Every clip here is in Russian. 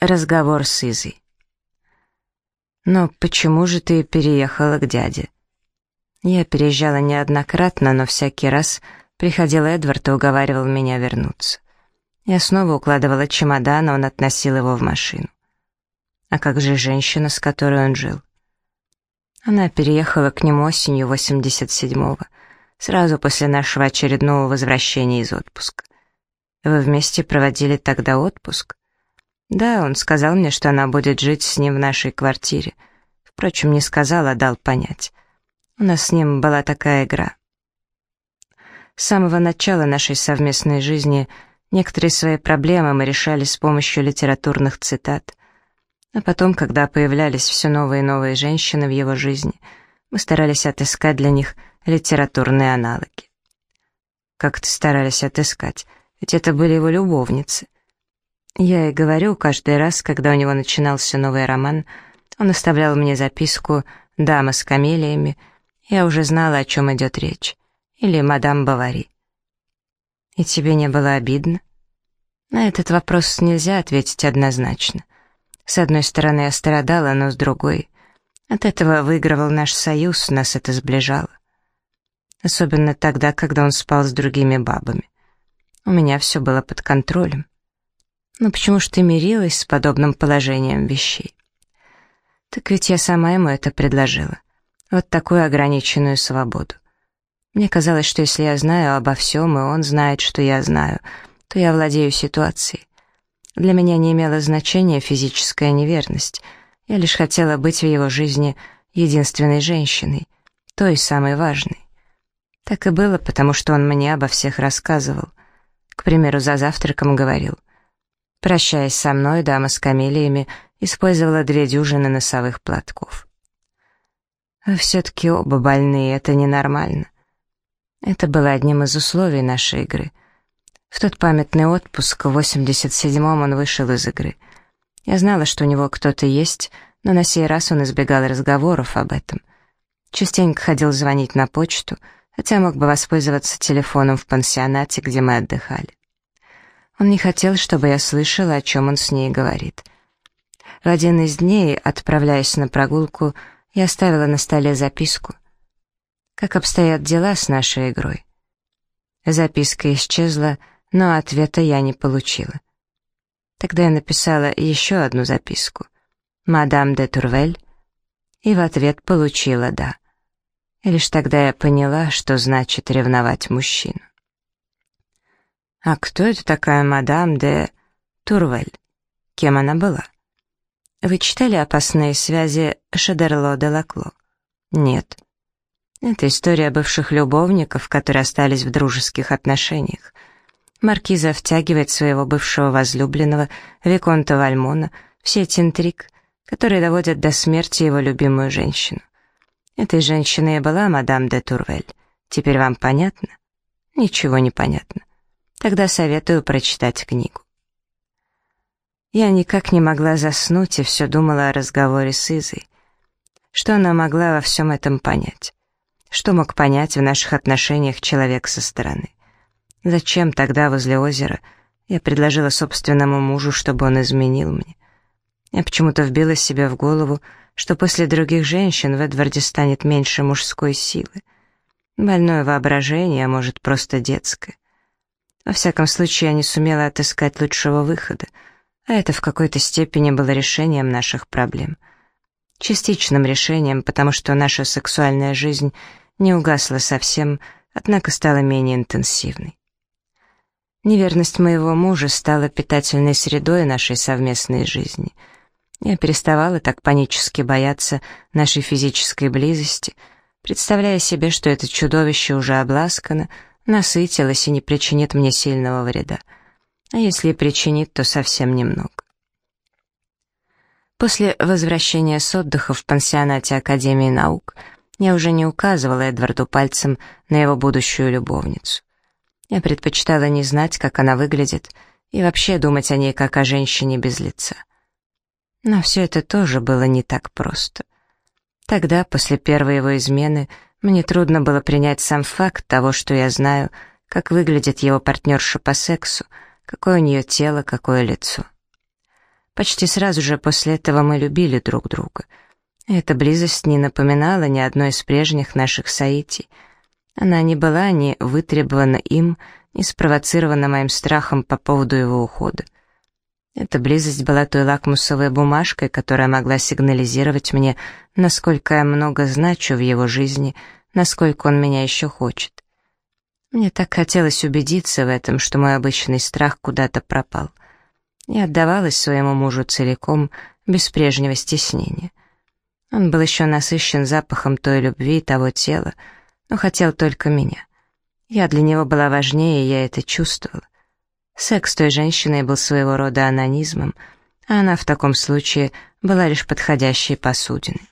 Разговор с Изой. «Но почему же ты переехала к дяде?» Я переезжала неоднократно, но всякий раз приходил Эдвард и уговаривал меня вернуться. Я снова укладывала чемодан, а он относил его в машину. А как же женщина, с которой он жил? Она переехала к нему осенью 87-го, сразу после нашего очередного возвращения из отпуска. Вы вместе проводили тогда отпуск? Да, он сказал мне, что она будет жить с ним в нашей квартире. Впрочем, не сказал, а дал понять. У нас с ним была такая игра. С самого начала нашей совместной жизни некоторые свои проблемы мы решали с помощью литературных цитат. А потом, когда появлялись все новые и новые женщины в его жизни, мы старались отыскать для них литературные аналоги. Как это старались отыскать? Ведь это были его любовницы — я и говорю, каждый раз, когда у него начинался новый роман, он оставлял мне записку «Дама с камелиями», я уже знала, о чем идет речь. Или «Мадам Бавари». И тебе не было обидно? На этот вопрос нельзя ответить однозначно. С одной стороны, я страдала, но с другой... От этого выигрывал наш союз, нас это сближало. Особенно тогда, когда он спал с другими бабами. У меня все было под контролем. Но почему ж ты мирилась с подобным положением вещей? Так ведь я сама ему это предложила. Вот такую ограниченную свободу. Мне казалось, что если я знаю обо всем, и он знает, что я знаю, то я владею ситуацией. Для меня не имела значения физическая неверность. Я лишь хотела быть в его жизни единственной женщиной, той самой важной. Так и было, потому что он мне обо всех рассказывал. К примеру, за завтраком говорил — Прощаясь со мной, дама с камелиями использовала две дюжины носовых платков. А все-таки оба больные, это ненормально. Это было одним из условий нашей игры. В тот памятный отпуск в 87-м он вышел из игры. Я знала, что у него кто-то есть, но на сей раз он избегал разговоров об этом. Частенько ходил звонить на почту, хотя мог бы воспользоваться телефоном в пансионате, где мы отдыхали. Он не хотел, чтобы я слышала, о чем он с ней говорит. В один из дней, отправляясь на прогулку, я оставила на столе записку. Как обстоят дела с нашей игрой? Записка исчезла, но ответа я не получила. Тогда я написала еще одну записку. «Мадам де Турвель», и в ответ получила «да». И лишь тогда я поняла, что значит ревновать мужчину. «А кто это такая мадам де Турвель? Кем она была?» «Вы читали «Опасные связи» Шадерло де Лакло?» «Нет». Это история бывших любовников, которые остались в дружеских отношениях. Маркиза втягивает своего бывшего возлюбленного, Виконта Вальмона, в сеть интриг, которые доводят до смерти его любимую женщину. Этой женщиной и была мадам де Турвель. Теперь вам понятно? Ничего не понятно. Тогда советую прочитать книгу. Я никак не могла заснуть и все думала о разговоре с Изой. Что она могла во всем этом понять? Что мог понять в наших отношениях человек со стороны? Зачем тогда возле озера я предложила собственному мужу, чтобы он изменил мне? Я почему-то вбила себе в голову, что после других женщин в Эдварде станет меньше мужской силы. Больное воображение, а может, просто детское. Во всяком случае, я не сумела отыскать лучшего выхода, а это в какой-то степени было решением наших проблем. Частичным решением, потому что наша сексуальная жизнь не угасла совсем, однако стала менее интенсивной. Неверность моего мужа стала питательной средой нашей совместной жизни. Я переставала так панически бояться нашей физической близости, представляя себе, что это чудовище уже обласкано — насытилась и не причинит мне сильного вреда. А если и причинит, то совсем немного. После возвращения с отдыха в пансионате Академии наук я уже не указывала Эдварду пальцем на его будущую любовницу. Я предпочитала не знать, как она выглядит, и вообще думать о ней как о женщине без лица. Но все это тоже было не так просто. Тогда, после первой его измены, мне трудно было принять сам факт того, что я знаю, как выглядит его партнерша по сексу, какое у нее тело, какое лицо. Почти сразу же после этого мы любили друг друга. Эта близость не напоминала ни одной из прежних наших соитий. Она не была ни вытребована им, ни спровоцирована моим страхом по поводу его ухода. Эта близость была той лакмусовой бумажкой, которая могла сигнализировать мне, насколько я много значу в его жизни, насколько он меня еще хочет. Мне так хотелось убедиться в этом, что мой обычный страх куда-то пропал. Я отдавалась своему мужу целиком, без прежнего стеснения. Он был еще насыщен запахом той любви и того тела, но хотел только меня. Я для него была важнее, и я это чувствовала. Секс той женщиной был своего рода анонизмом, а она в таком случае была лишь подходящей посудиной.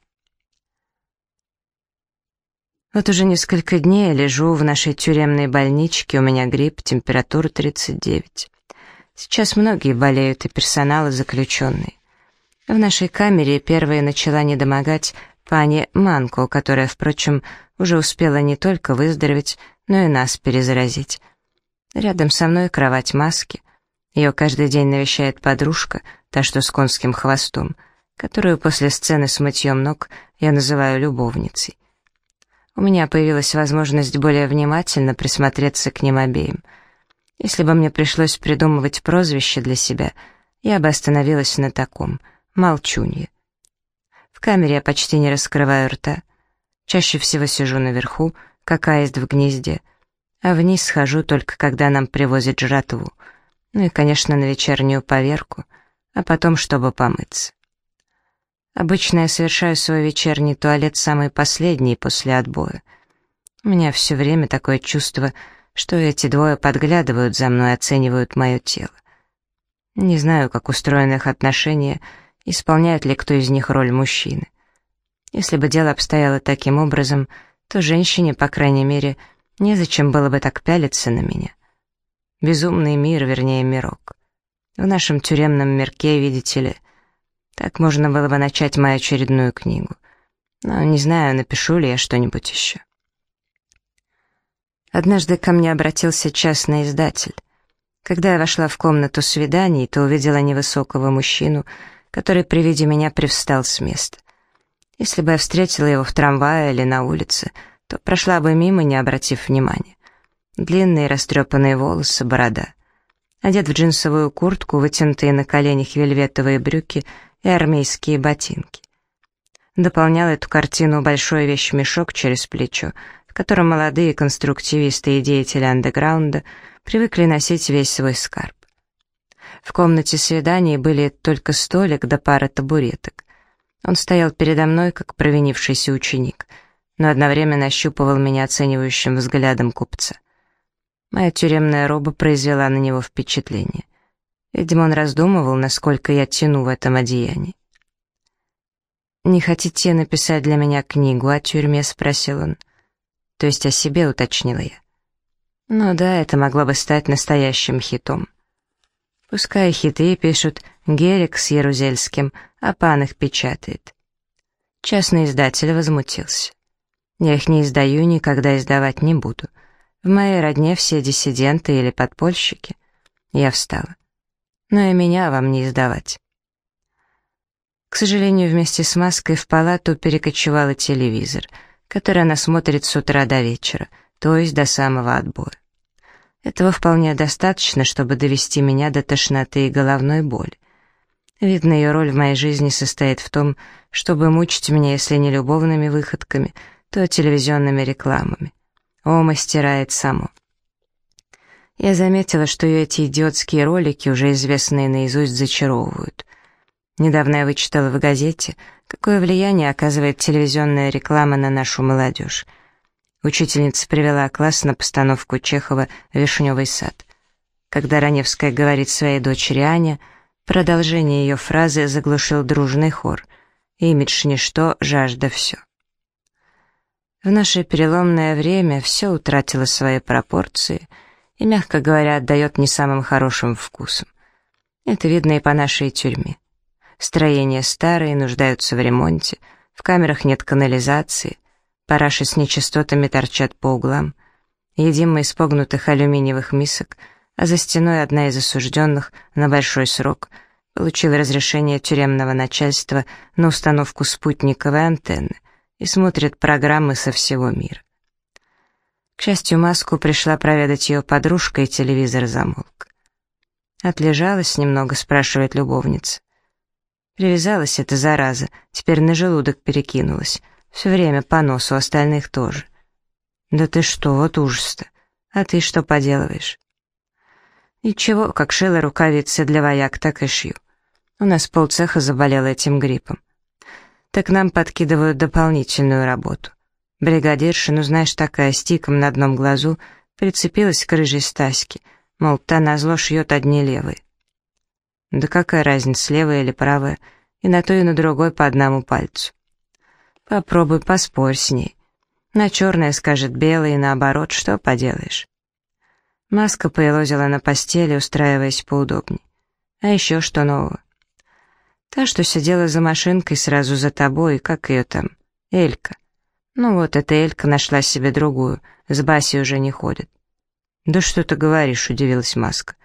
Вот уже несколько дней я лежу в нашей тюремной больничке, у меня грипп, температура 39. Сейчас многие болеют, и персонал, и заключенные. В нашей камере первая начала недомогать пани Манко, которая, впрочем, уже успела не только выздороветь, но и нас перезаразить. Рядом со мной кровать маски. Ее каждый день навещает подружка, та, что с конским хвостом, которую после сцены с мытьем ног я называю любовницей. У меня появилась возможность более внимательно присмотреться к ним обеим. Если бы мне пришлось придумывать прозвище для себя, я бы остановилась на таком — молчунье. В камере я почти не раскрываю рта. Чаще всего сижу наверху, как аист в гнезде, а вниз схожу только когда нам привозят жратву, ну и, конечно, на вечернюю поверку, а потом, чтобы помыться. Обычно я совершаю свой вечерний туалет самый последний после отбоя. У меня все время такое чувство, что эти двое подглядывают за мной, оценивают мое тело. Не знаю, как устроены их отношения, исполняет ли кто из них роль мужчины. Если бы дело обстояло таким образом, то женщине, по крайней мере, незачем было бы так пялиться на меня. Безумный мир, вернее, мирок. В нашем тюремном мирке, видите ли, так можно было бы начать мою очередную книгу. Но не знаю, напишу ли я что-нибудь еще. Однажды ко мне обратился частный издатель. Когда я вошла в комнату свиданий, то увидела невысокого мужчину, который при виде меня привстал с места. Если бы я встретила его в трамвае или на улице, то прошла бы мимо, не обратив внимания. Длинные растрепанные волосы, борода. Одет в джинсовую куртку, вытянутые на коленях вельветовые брюки — и армейские ботинки. Дополнял эту картину большой вещмешок через плечо, в котором молодые конструктивисты и деятели андеграунда привыкли носить весь свой скарб. В комнате свиданий были только столик да пара табуреток. Он стоял передо мной, как провинившийся ученик, но одновременно ощупывал меня оценивающим взглядом купца. Моя тюремная роба произвела на него впечатление — Видимо, он раздумывал, насколько я тяну в этом одеянии. «Не хотите написать для меня книгу о тюрьме?» — спросил он. «То есть о себе», — уточнила я. «Ну да, это могло бы стать настоящим хитом. Пускай хиты пишут Герик с Ярузельским, а пан их печатает». Частный издатель возмутился. «Я их не издаю, никогда издавать не буду. В моей родне все диссиденты или подпольщики». Я встала но и меня вам не издавать. К сожалению, вместе с маской в палату перекочевала телевизор, который она смотрит с утра до вечера, то есть до самого отбоя. Этого вполне достаточно, чтобы довести меня до тошноты и головной боли. Видно, ее роль в моей жизни состоит в том, чтобы мучить меня, если не любовными выходками, то телевизионными рекламами. О, мастерает само. Я заметила, что ее эти идиотские ролики, уже известные наизусть, зачаровывают. Недавно я вычитала в газете, какое влияние оказывает телевизионная реклама на нашу молодежь. Учительница привела класс на постановку Чехова «Вишневый сад». Когда Раневская говорит своей дочери Ане, продолжение ее фразы заглушил дружный хор. «Имидж ничто, жажда все». В наше переломное время все утратило свои пропорции — и, мягко говоря, отдает не самым хорошим вкусом. Это видно и по нашей тюрьме. Строения старые, нуждаются в ремонте, в камерах нет канализации, параши с нечистотами торчат по углам. Едим мы из погнутых алюминиевых мисок, а за стеной одна из осужденных на большой срок получил разрешение тюремного начальства на установку спутниковой антенны и смотрит программы со всего мира. К счастью, Маску пришла проведать ее подружка, и телевизор замолк. «Отлежалась немного?» — спрашивает любовница. Привязалась эта зараза, теперь на желудок перекинулась. Все время по носу, остальных тоже. «Да ты что, вот ужас-то! А ты что поделываешь?» «Ничего, как шила рукавицы для вояк, так и шью. У нас полцеха заболело этим гриппом. Так нам подкидывают дополнительную работу. Бригадирша, ну знаешь, такая, с тиком на одном глазу, прицепилась к рыжей Стаське, мол, та назло шьет одни левые. Да какая разница, левая или правая, и на то и на другой по одному пальцу. Попробуй поспорь с ней. На черное скажет белое и наоборот, что поделаешь. Маска поелозила на постели, устраиваясь поудобнее. А еще что нового? Та, что сидела за машинкой сразу за тобой, как ее там, Элька. Ну вот, эта Элька нашла себе другую, с Басей уже не ходит. «Да что ты говоришь?» — удивилась Маска.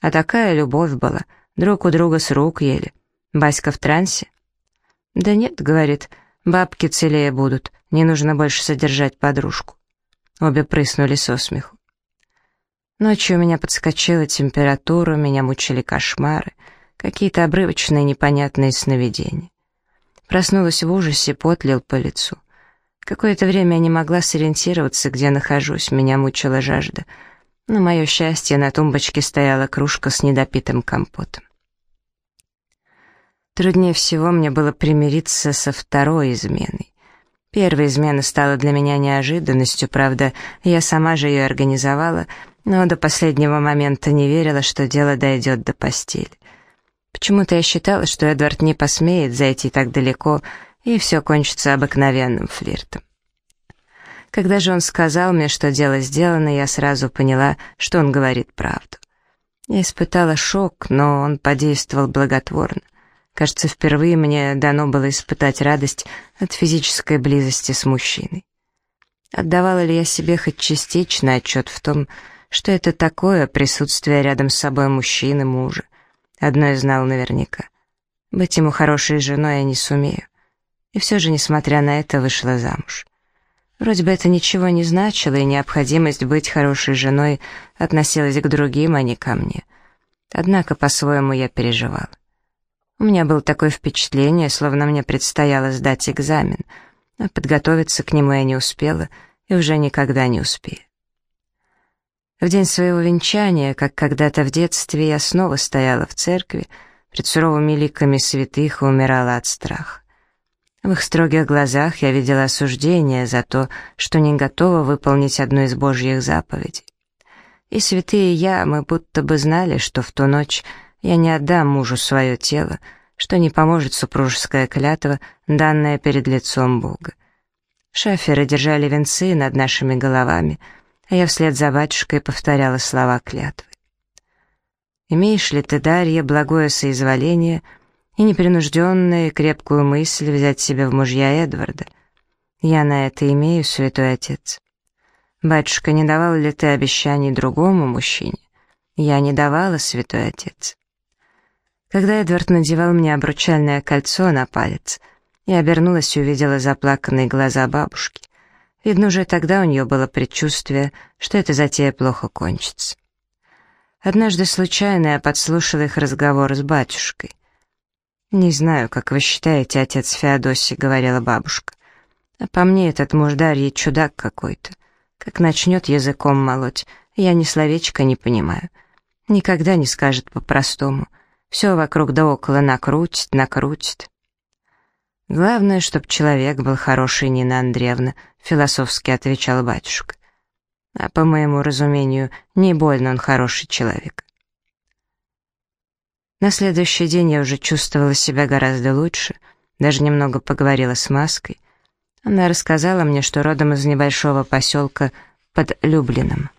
«А такая любовь была, друг у друга с рук ели. Баська в трансе?» «Да нет», — говорит, — «бабки целее будут, не нужно больше содержать подружку». Обе прыснули со смеху. Ночью у меня подскочила температура, меня мучили кошмары, какие-то обрывочные непонятные сновидения. Проснулась в ужасе, пот лил по лицу. Какое-то время я не могла сориентироваться, где нахожусь, меня мучила жажда. На мое счастье, на тумбочке стояла кружка с недопитым компотом. Труднее всего мне было примириться со второй изменой. Первая измена стала для меня неожиданностью, правда, я сама же ее организовала, но до последнего момента не верила, что дело дойдет до постели. Почему-то я считала, что Эдвард не посмеет зайти так далеко, и все кончится обыкновенным флиртом. Когда же он сказал мне, что дело сделано, я сразу поняла, что он говорит правду. Я испытала шок, но он подействовал благотворно. Кажется, впервые мне дано было испытать радость от физической близости с мужчиной. Отдавала ли я себе хоть частично отчет в том, что это такое присутствие рядом с собой мужчины, мужа? Одно я знал наверняка. Быть ему хорошей женой я не сумею и все же, несмотря на это, вышла замуж. Вроде бы это ничего не значило, и необходимость быть хорошей женой относилась к другим, а не ко мне. Однако по-своему я переживала. У меня было такое впечатление, словно мне предстояло сдать экзамен, а подготовиться к нему я не успела и уже никогда не успею. В день своего венчания, как когда-то в детстве, я снова стояла в церкви, пред суровыми ликами святых и умирала от страха. В их строгих глазах я видела осуждение за то, что не готова выполнить одну из Божьих заповедей. И святые я, мы будто бы знали, что в ту ночь я не отдам мужу свое тело, что не поможет супружеская клятва, данная перед лицом Бога. Шаферы держали венцы над нашими головами, а я вслед за батюшкой повторяла слова клятвы. «Имеешь ли ты, Дарья, благое соизволение?» и непринужденную и крепкую мысль взять себя в мужья Эдварда. Я на это имею, святой отец. Батюшка, не давал ли ты обещаний другому мужчине? Я не давала, святой отец. Когда Эдвард надевал мне обручальное кольцо на палец, я обернулась и увидела заплаканные глаза бабушки. Видно, уже тогда у нее было предчувствие, что эта затея плохо кончится. Однажды случайно я подслушала их разговор с батюшкой. «Не знаю, как вы считаете, отец Феодосий», — говорила бабушка. «А по мне этот муж Дарьи чудак какой-то. Как начнет языком молоть, я ни словечка не понимаю. Никогда не скажет по-простому. Все вокруг да около накрутит, накрутит». «Главное, чтоб человек был хороший, Нина Андреевна», — философски отвечал батюшка. «А по моему разумению, не больно он хороший человек». На следующий день я уже чувствовала себя гораздо лучше, даже немного поговорила с Маской. Она рассказала мне, что родом из небольшого поселка под Люблином.